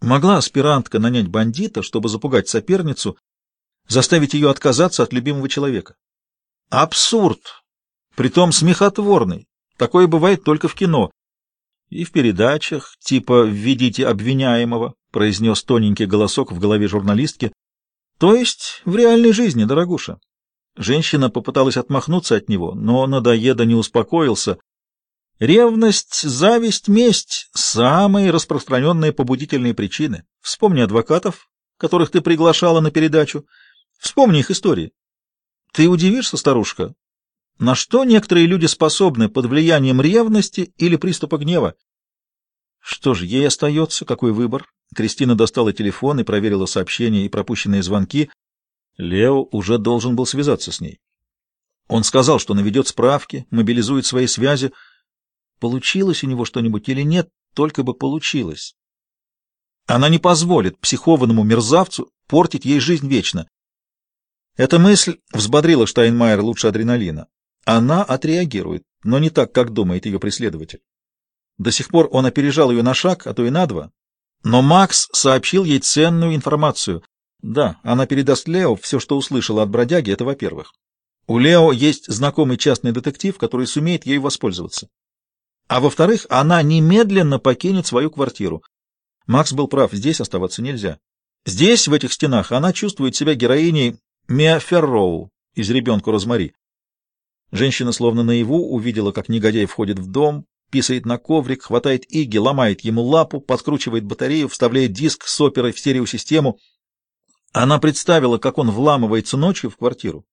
Могла аспирантка нанять бандита, чтобы запугать соперницу, заставить ее отказаться от любимого человека? Абсурд! Притом смехотворный. Такое бывает только в кино. И в передачах, типа «Введите обвиняемого», произнес тоненький голосок в голове журналистки. То есть в реальной жизни, дорогуша. Женщина попыталась отмахнуться от него, но надоеда не успокоился. Ревность, зависть, месть — самые распространенные побудительные причины. Вспомни адвокатов, которых ты приглашала на передачу. Вспомни их истории. Ты удивишься, старушка, на что некоторые люди способны под влиянием ревности или приступа гнева? Что же, ей остается? Какой выбор? Кристина достала телефон и проверила сообщения и пропущенные звонки. Лео уже должен был связаться с ней. Он сказал, что наведет справки, мобилизует свои связи. Получилось у него что-нибудь или нет, только бы получилось. Она не позволит психованному мерзавцу портить ей жизнь вечно. Эта мысль взбодрила Штайнмайер лучше адреналина. Она отреагирует, но не так, как думает ее преследователь. До сих пор он опережал ее на шаг, а то и на два. Но Макс сообщил ей ценную информацию. Да, она передаст Лео все, что услышала от бродяги, это во-первых. У Лео есть знакомый частный детектив, который сумеет ею воспользоваться. А во-вторых, она немедленно покинет свою квартиру. Макс был прав, здесь оставаться нельзя. Здесь, в этих стенах, она чувствует себя героиней Миа Ферроу из «Ребенка Розмари». Женщина словно наяву увидела, как негодяй входит в дом, писает на коврик, хватает Иги, ломает ему лапу, подкручивает батарею, вставляет диск с оперой в стереосистему. Она представила, как он вламывается ночью в квартиру.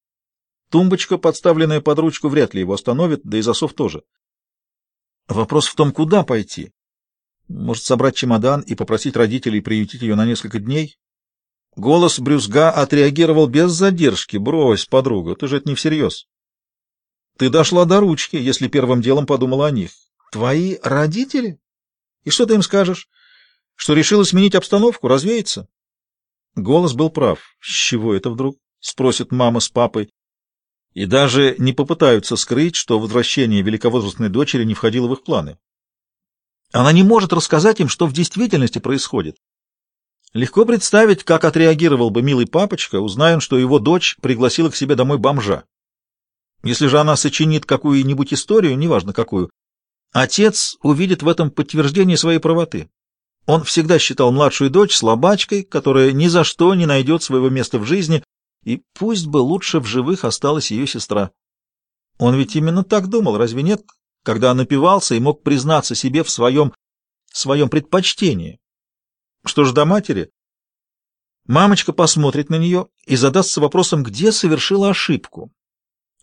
Тумбочка, подставленная под ручку, вряд ли его остановит, да и засов тоже. Вопрос в том, куда пойти. Может, собрать чемодан и попросить родителей приютить ее на несколько дней? Голос Брюзга отреагировал без задержки. «Брось, подруга, ты же это не всерьез». «Ты дошла до ручки, если первым делом подумала о них. Твои родители? И что ты им скажешь? Что решила сменить обстановку, развеяться?» Голос был прав. «С чего это вдруг?» — спросит мама с папой. И даже не попытаются скрыть, что возвращение великовозрастной дочери не входило в их планы. Она не может рассказать им, что в действительности происходит. Легко представить, как отреагировал бы милый папочка, узная, что его дочь пригласила к себе домой бомжа. Если же она сочинит какую-нибудь историю, неважно какую, отец увидит в этом подтверждение своей правоты. Он всегда считал младшую дочь слабачкой, которая ни за что не найдет своего места в жизни, и пусть бы лучше в живых осталась ее сестра. Он ведь именно так думал, разве нет, когда напивался и мог признаться себе в своем, своем предпочтении, что ж до матери? Мамочка посмотрит на нее и задастся вопросом, где совершила ошибку.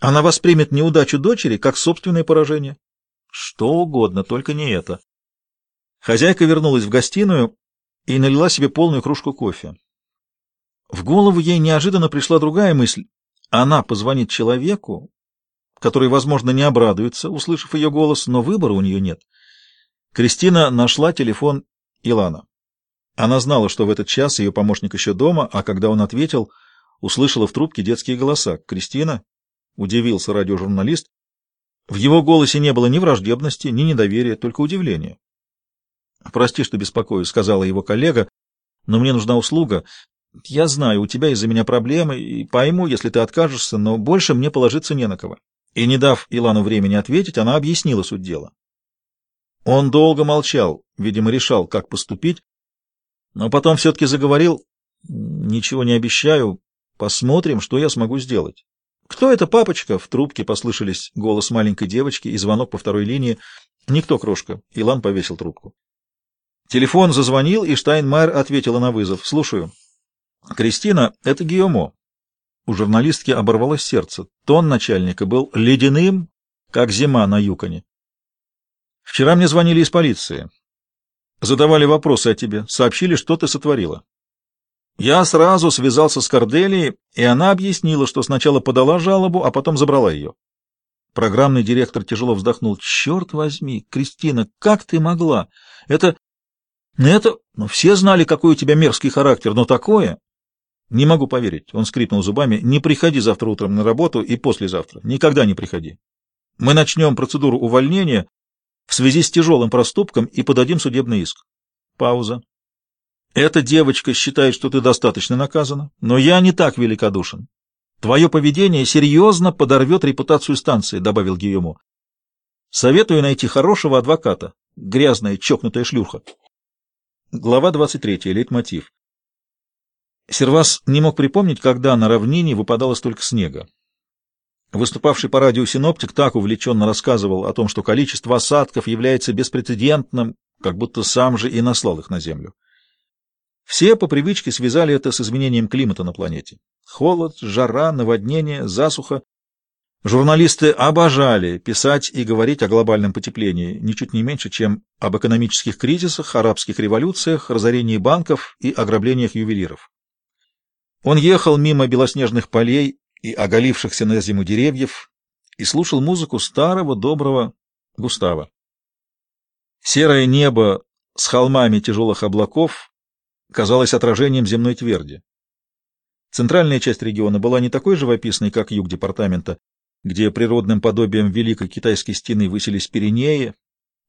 Она воспримет неудачу дочери как собственное поражение. Что угодно, только не это. Хозяйка вернулась в гостиную и налила себе полную кружку кофе. В голову ей неожиданно пришла другая мысль. Она позвонит человеку, который, возможно, не обрадуется, услышав ее голос, но выбора у нее нет. Кристина нашла телефон Илана. Она знала, что в этот час ее помощник еще дома, а когда он ответил, услышала в трубке детские голоса. «Кристина?» — удивился радиожурналист. В его голосе не было ни враждебности, ни недоверия, только удивление. «Прости, что беспокою», — сказала его коллега, — «но мне нужна услуга. Я знаю, у тебя из-за меня проблемы, и пойму, если ты откажешься, но больше мне положиться не на кого». И, не дав Илану времени ответить, она объяснила суть дела. Он долго молчал, видимо, решал, как поступить, но потом все-таки заговорил. «Ничего не обещаю. Посмотрим, что я смогу сделать». «Кто это, папочка?» В трубке послышались голос маленькой девочки и звонок по второй линии. «Никто, крошка». Илан повесил трубку. Телефон зазвонил, и Штайнмайер ответила на вызов. «Слушаю». «Кристина, это Гиомо». У журналистки оборвалось сердце. Тон начальника был ледяным, как зима на Юконе. «Вчера мне звонили из полиции. Задавали вопросы о тебе, сообщили, что ты сотворила. Я сразу связался с Корделией, и она объяснила, что сначала подала жалобу, а потом забрала ее. Программный директор тяжело вздохнул. «Черт возьми, Кристина, как ты могла? Это... это... Ну, все знали, какой у тебя мерзкий характер, но такое...» «Не могу поверить», — он скрипнул зубами. «Не приходи завтра утром на работу и послезавтра. Никогда не приходи. Мы начнем процедуру увольнения, в связи с тяжелым проступком и подадим судебный иск. Пауза. Эта девочка считает, что ты достаточно наказана, но я не так великодушен. Твое поведение серьезно подорвет репутацию станции, — добавил Гийому. Советую найти хорошего адвоката. Грязная, чокнутая шлюха. Глава 23. Лейтмотив. Сервас не мог припомнить, когда на равнине выпадало столько снега. Выступавший по радио синоптик так увлеченно рассказывал о том, что количество осадков является беспрецедентным, как будто сам же и наслал их на Землю. Все по привычке связали это с изменением климата на планете. Холод, жара, наводнение, засуха. Журналисты обожали писать и говорить о глобальном потеплении, ничуть не меньше, чем об экономических кризисах, арабских революциях, разорении банков и ограблениях ювелиров. Он ехал мимо белоснежных полей и оголившихся на зиму деревьев и слушал музыку старого доброго Густава. Серое небо с холмами тяжелых облаков казалось отражением земной тверди. Центральная часть региона была не такой живописной, как юг департамента, где природным подобием Великой Китайской стены высились Пиренеи,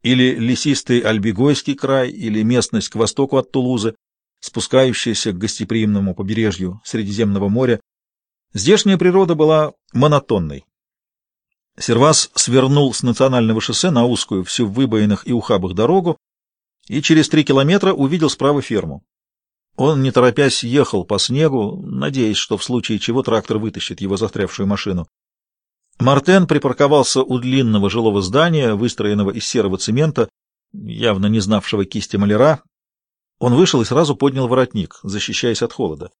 или лесистый Альбегойский край, или местность к востоку от Тулузы, спускающаяся к гостеприимному побережью Средиземного моря. Здешняя природа была монотонной. Сервас свернул с национального шоссе на узкую, всю в выбоинах и ухабах дорогу, и через три километра увидел справа ферму. Он, не торопясь, ехал по снегу, надеясь, что в случае чего трактор вытащит его застрявшую машину. Мартен припарковался у длинного жилого здания, выстроенного из серого цемента, явно не знавшего кисти маляра. Он вышел и сразу поднял воротник, защищаясь от холода.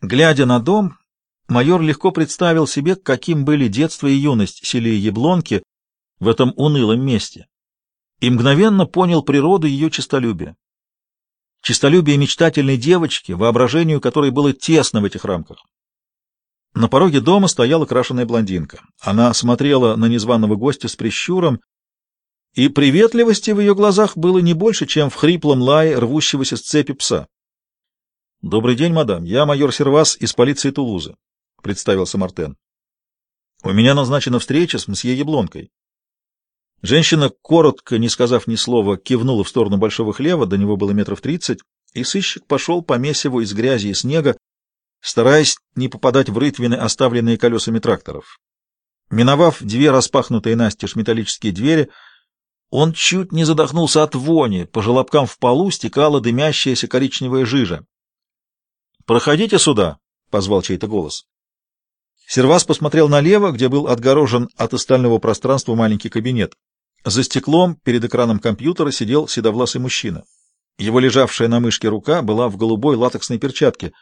Глядя на дом, майор легко представил себе, каким были детство и юность Селии Яблонки в этом унылом месте, и мгновенно понял природу ее честолюбия. Чистолюбие мечтательной девочки, воображению которой было тесно в этих рамках. На пороге дома стояла крашеная блондинка. Она смотрела на незваного гостя с прищуром, и приветливости в ее глазах было не больше, чем в хриплом лае рвущегося с цепи пса. — Добрый день, мадам. Я майор Сервас из полиции Тулузы, — представился Мартен. — У меня назначена встреча с мсье Яблонкой. Женщина, коротко, не сказав ни слова, кивнула в сторону большого хлева, до него было метров тридцать, и сыщик пошел по месиву из грязи и снега, стараясь не попадать в рытвины, оставленные колесами тракторов. Миновав две распахнутые настежь металлические двери, он чуть не задохнулся от вони, по желобкам в полу стекала дымящаяся коричневая жижа. «Проходите сюда», — позвал чей-то голос. Сервас посмотрел налево, где был отгорожен от остального пространства маленький кабинет. За стеклом перед экраном компьютера сидел седовласый мужчина. Его лежавшая на мышке рука была в голубой латексной перчатке,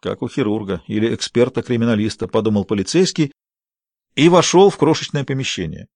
как у хирурга или эксперта-криминалиста, подумал полицейский, и вошел в крошечное помещение.